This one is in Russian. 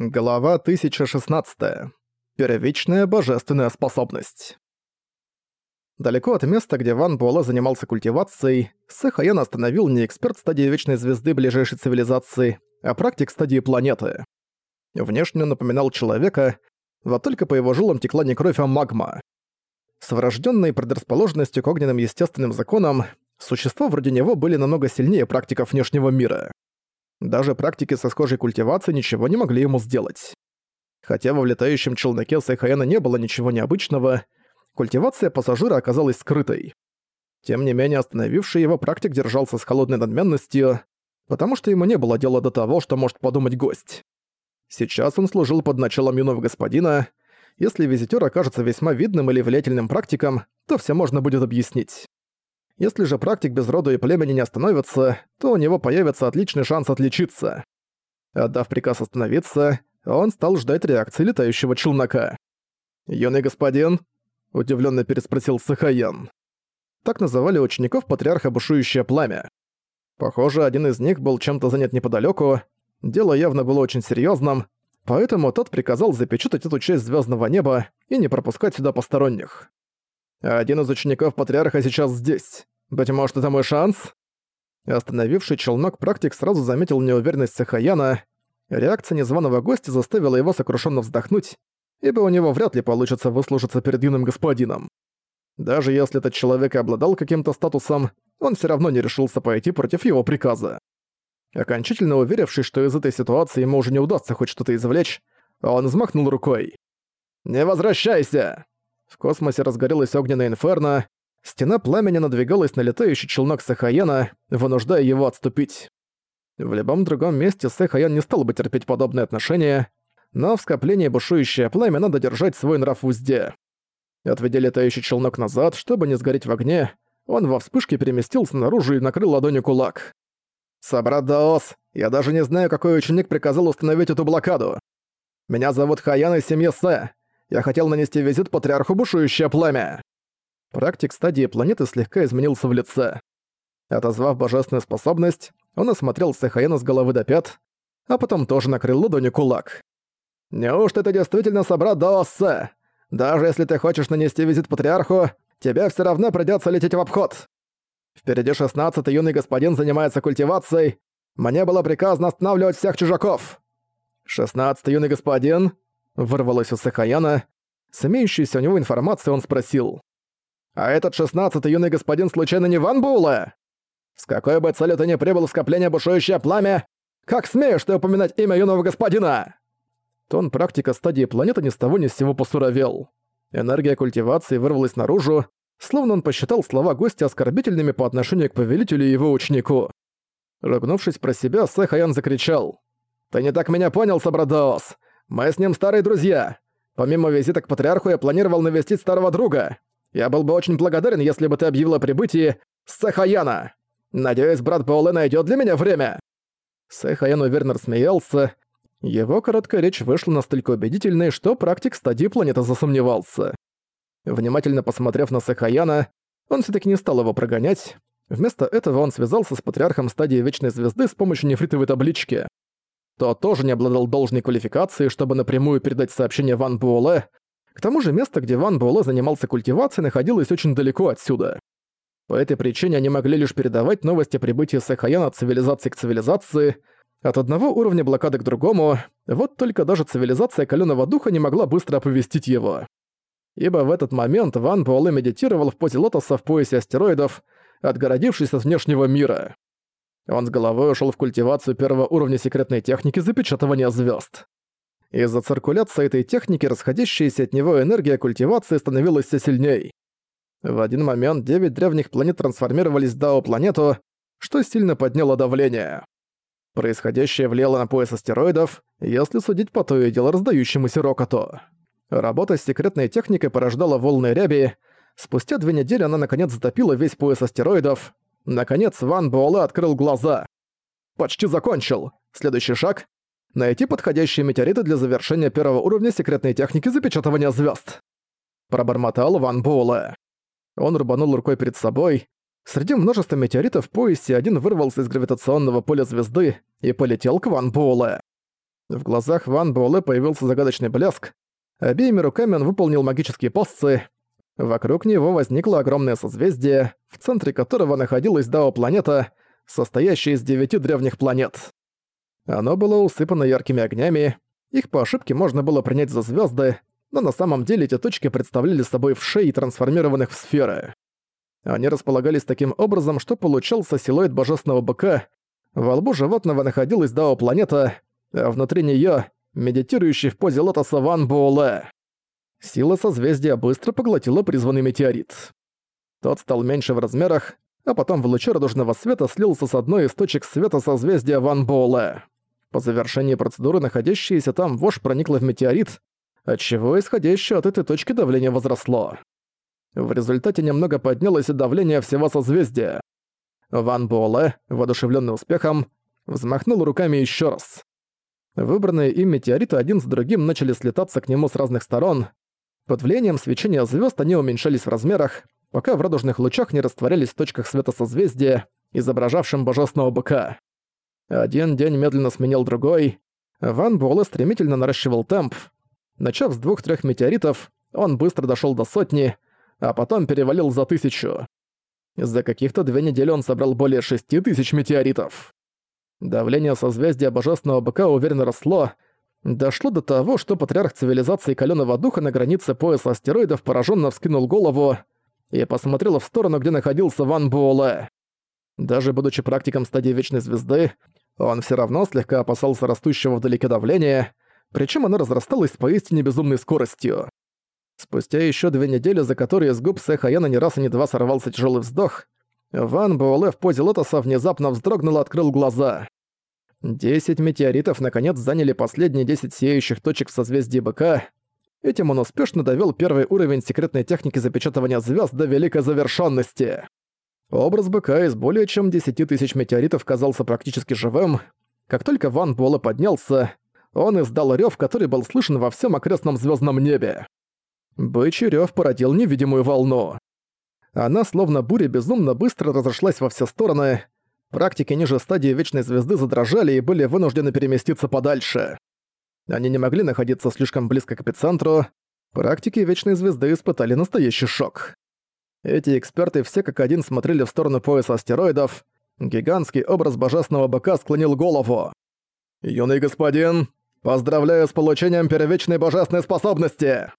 Глава 1016. Первичная божественная способность. Далеко от места, где Ван Буэлэ занимался культивацией, Сэхаян остановил не эксперт стадии Вечной Звезды ближайшей цивилизации, а практик стадии планеты. Внешне он напоминал человека, вот только по его жилам текла не кровь, а магма. С врожденной предрасположенностью к огненным естественным законам, существа вроде него были намного сильнее практиков внешнего мира. Даже практики со схожей культивацией ничего не могли ему сделать. Хотя во влетающем челноке Сайхаяна не было ничего необычного, культивация пассажира оказалась скрытой. Тем не менее, остановивший его практик держался с холодной надменностью, потому что ему не было дела до того, что может подумать гость. Сейчас он служил под началом юного господина. Если визитёр окажется весьма видным или влиятельным практиком, то все можно будет объяснить. Если же практик без рода и племени не остановится, то у него появится отличный шанс отличиться. Отдав приказ остановиться, он стал ждать реакции летающего челнока. «Юный господин?» – удивленно переспросил Сахаян. Так называли учеников патриарха бушующее пламя. Похоже, один из них был чем-то занят неподалеку. Дело явно было очень серьезным, поэтому тот приказал запечатать эту часть звездного неба и не пропускать сюда посторонних. Один из учеников Патриарха сейчас здесь. Быть может, это мой шанс?» Остановивший челнок практик сразу заметил неуверенность Сахаяна. Реакция незваного гостя заставила его сокрушенно вздохнуть, ибо у него вряд ли получится выслужиться перед юным господином. Даже если этот человек и обладал каким-то статусом, он все равно не решился пойти против его приказа. Окончательно уверившись, что из этой ситуации ему уже не удастся хоть что-то извлечь, он взмахнул рукой. «Не возвращайся!» В космосе разгорелась огненная инферно, стена пламени надвигалась на летающий челнок Сахаяна, вынуждая его отступить. В любом другом месте Сахаян не стал бы терпеть подобное отношение, но в скоплении бушующее пламя надо держать свой нрав в узде. Отведя летающий челнок назад, чтобы не сгореть в огне, он во вспышке переместился наружу и накрыл ладонью кулак. «Собрат Даос, я даже не знаю, какой ученик приказал установить эту блокаду. Меня зовут Хаян из семьи Сэ. Я хотел нанести визит патриарху бушующее пламя». Практик стадии планеты слегка изменился в лице. Отозвав божественную способность, он осмотрел Сахаена с головы до пят, а потом тоже накрыл ладонью кулак. «Неужто ты действительно собрат Даоссе? Даже если ты хочешь нанести визит патриарху, тебе все равно придется лететь в обход. Впереди шестнадцатый юный господин занимается культивацией. Мне было приказано останавливать всех чужаков. Шестнадцатый юный господин Вырвалось у Сахаяна. С имеющейся у него информацией он спросил. «А этот шестнадцатый юный господин случайно не Ван Була? С какой бы целью ты не прибыл в скопление бушующее пламя? Как смеешь ты упоминать имя юного господина?» Тон практика стадии планеты ни с того ни с сего посуровел. Энергия культивации вырвалась наружу, словно он посчитал слова гостя оскорбительными по отношению к повелителю и его ученику. Ругнувшись про себя, Сэхаян закричал. «Ты не так меня понял, Сабрадаос! Мы с ним старые друзья. Помимо визита к патриарху я планировал навестить старого друга. Я был бы очень благодарен, если бы ты объявил о прибытии Сахаяна. Надеюсь, брат Пауле найдет для меня время». Сахаян уверенно рассмеялся. Его короткая речь вышла настолько убедительной, что практик стадии планеты засомневался. Внимательно посмотрев на Сахаяна, он все таки не стал его прогонять. Вместо этого он связался с патриархом стадии Вечной Звезды с помощью нефритовой таблички тот тоже не обладал должной квалификацией, чтобы напрямую передать сообщение Ван Буэлэ. К тому же место, где Ван Буэлэ занимался культивацией, находилось очень далеко отсюда. По этой причине они могли лишь передавать новости о прибытии Сэхаяна от цивилизации к цивилизации, от одного уровня блокады к другому, вот только даже цивилизация Калёного Духа не могла быстро оповестить его. Ибо в этот момент Ван Буэлэ медитировал в позе лотоса в поясе астероидов, отгородившись от внешнего мира. Он с головой ушел в культивацию первого уровня секретной техники запечатывания звезд. Из-за циркуляции этой техники расходящаяся от него энергия культивации становилась все сильней. В один момент девять древних планет трансформировались в Дао-планету, что сильно подняло давление. Происходящее влияло на пояс астероидов, если судить по то и дело раздающемуся рокоту. Работа с секретной техникой порождала волны ряби. Спустя две недели она наконец затопила весь пояс астероидов, Наконец Ван Буэлэ открыл глаза. «Почти закончил. Следующий шаг — найти подходящие метеориты для завершения первого уровня секретной техники запечатывания звезд. Пробормотал Ван Буэлэ. Он рубанул рукой перед собой. Среди множества метеоритов в поясе один вырвался из гравитационного поля звезды и полетел к Ван Буэлэ. В глазах Ван Буэлэ появился загадочный блеск. Обеими руками он выполнил магические посцы. Вокруг него возникло огромное созвездие, в центре которого находилась Дао-планета, состоящая из девяти древних планет. Оно было усыпано яркими огнями, их по ошибке можно было принять за звезды, но на самом деле эти точки представляли собой вшей, трансформированных в сферы. Они располагались таким образом, что получался силуэт божественного быка, во лбу животного находилась Дао-планета, а внутри неё — медитирующий в позе лотоса Ван Буэлэ. Сила созвездия быстро поглотила призванный метеорит. Тот стал меньше в размерах, а потом в луче радужного света слился с одной из точек света созвездия Ван Буэлэ. По завершении процедуры находящаяся там вошь проникла в метеорит, отчего исходящее от этой точки давление возросло. В результате немного поднялось и давление всего созвездия. Ван Буэлэ, воодушевленный успехом, взмахнул руками еще раз. Выбранные им метеориты один с другим начали слетаться к нему с разных сторон. Под влиянием свечения звезд они уменьшались в размерах, пока в радужных лучах не растворялись в точках света созвездия, изображавшим божественного быка. Один день медленно сменил другой. Ван Буэлэ стремительно наращивал темп. Начав с двух-трех метеоритов, он быстро дошел до сотни, а потом перевалил за тысячу. За каких-то две недели он собрал более шести тысяч метеоритов. Давление созвездия Божественного Быка уверенно росло, дошло до того, что патриарх цивилизации Калёного Духа на границе пояса астероидов пораженно вскинул голову и посмотрел в сторону, где находился Ван Буэлэ. Даже будучи практиком стадии Вечной Звезды, он все равно слегка опасался растущего вдалеке давления, причем оно разрасталось с поистине безумной скоростью. Спустя еще две недели, за которые с губ Сэхаяна не раз и не два сорвался тяжелый вздох, Ван Буэлэ в позе лотоса внезапно вздрогнул и открыл глаза. Десять метеоритов наконец заняли последние десять сияющих точек в созвездии Быка. Этим он успешно довел первый уровень секретной техники запечатывания звезд до великой завершенности. Образ быка из более чем 10 тысяч метеоритов казался практически живым. Как только Ван Буэлэ поднялся, он издал рёв, который был слышен во всем окрестном звездном небе. Бычий рёв породил невидимую волну. Она, словно буря, безумно быстро разошлась во все стороны. Практики ниже стадии Вечной Звезды задрожали и были вынуждены переместиться подальше. Они не могли находиться слишком близко к эпицентру. Практики Вечной Звезды испытали настоящий шок. Эти эксперты все как один смотрели в сторону пояса астероидов. Гигантский образ божественного быка склонил голову. «Юный господин, поздравляю с получением первичной божественной способности!»